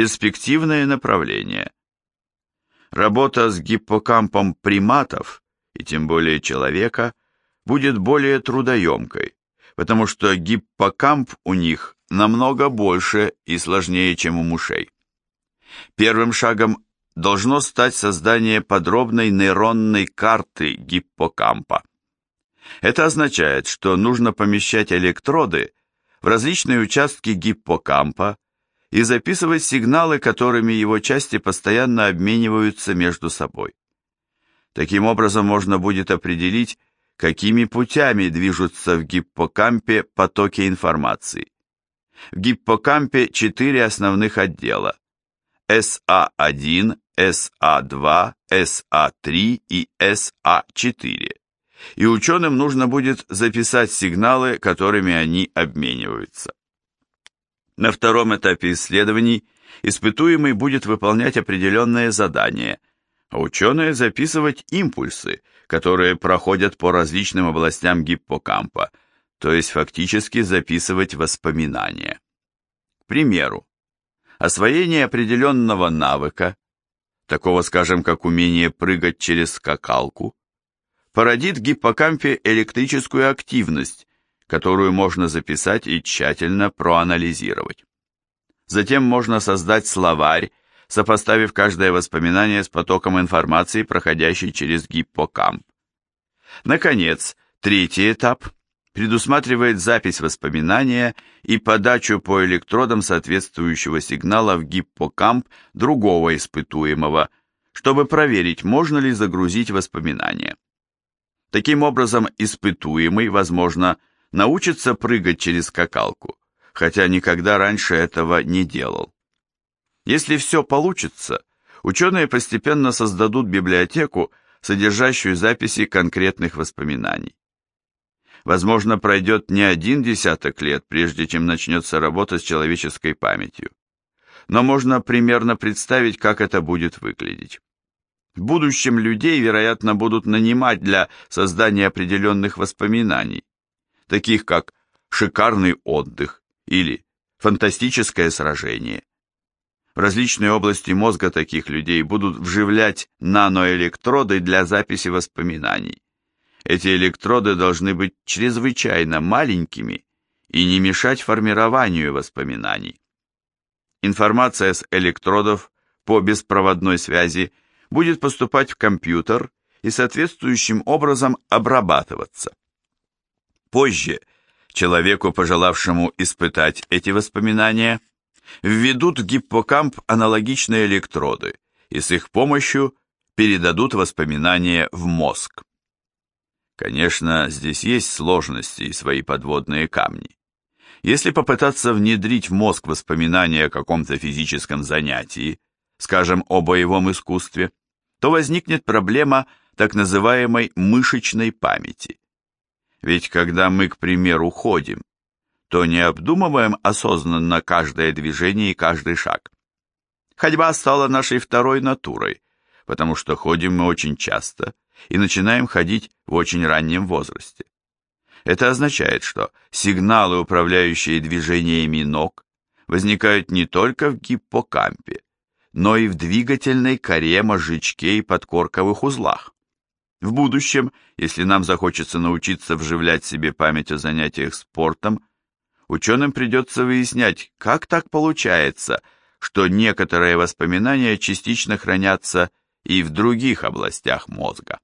Перспективное направление. Работа с гиппокампом приматов, и тем более человека, будет более трудоемкой, потому что гиппокамп у них намного больше и сложнее, чем у мышей. Первым шагом должно стать создание подробной нейронной карты гиппокампа. Это означает, что нужно помещать электроды в различные участки гиппокампа и записывать сигналы, которыми его части постоянно обмениваются между собой. Таким образом можно будет определить, какими путями движутся в гиппокампе потоки информации. В гиппокампе четыре основных отдела – SA1, SA2, SA3 и SA4. И ученым нужно будет записать сигналы, которыми они обмениваются. На втором этапе исследований испытуемый будет выполнять определенные задания, а ученые записывать импульсы, которые проходят по различным областям гиппокампа, то есть фактически записывать воспоминания. К примеру, освоение определенного навыка, такого, скажем, как умение прыгать через скакалку, породит в гиппокампе электрическую активность, которую можно записать и тщательно проанализировать. Затем можно создать словарь, сопоставив каждое воспоминание с потоком информации, проходящей через гиппокамп. Наконец, третий этап предусматривает запись воспоминания и подачу по электродам соответствующего сигнала в гиппокамп другого испытуемого, чтобы проверить, можно ли загрузить воспоминания. Таким образом, испытуемый, возможно, научится прыгать через скакалку, хотя никогда раньше этого не делал. Если все получится, ученые постепенно создадут библиотеку, содержащую записи конкретных воспоминаний. Возможно, пройдет не один десяток лет, прежде чем начнется работа с человеческой памятью. Но можно примерно представить, как это будет выглядеть. В будущем людей, вероятно, будут нанимать для создания определенных воспоминаний, таких как шикарный отдых или фантастическое сражение. В различные области мозга таких людей будут вживлять наноэлектроды для записи воспоминаний. Эти электроды должны быть чрезвычайно маленькими и не мешать формированию воспоминаний. Информация с электродов по беспроводной связи будет поступать в компьютер и соответствующим образом обрабатываться. Позже человеку, пожелавшему испытать эти воспоминания, введут в гиппокамп аналогичные электроды и с их помощью передадут воспоминания в мозг. Конечно, здесь есть сложности и свои подводные камни. Если попытаться внедрить в мозг воспоминания о каком-то физическом занятии, скажем, о боевом искусстве, то возникнет проблема так называемой мышечной памяти. Ведь когда мы, к примеру, ходим, то не обдумываем осознанно каждое движение и каждый шаг. Ходьба стала нашей второй натурой, потому что ходим мы очень часто и начинаем ходить в очень раннем возрасте. Это означает, что сигналы, управляющие движениями ног, возникают не только в гиппокампе, но и в двигательной коре, мозжечке и подкорковых узлах. В будущем, если нам захочется научиться вживлять себе память о занятиях спортом, ученым придется выяснять, как так получается, что некоторые воспоминания частично хранятся и в других областях мозга.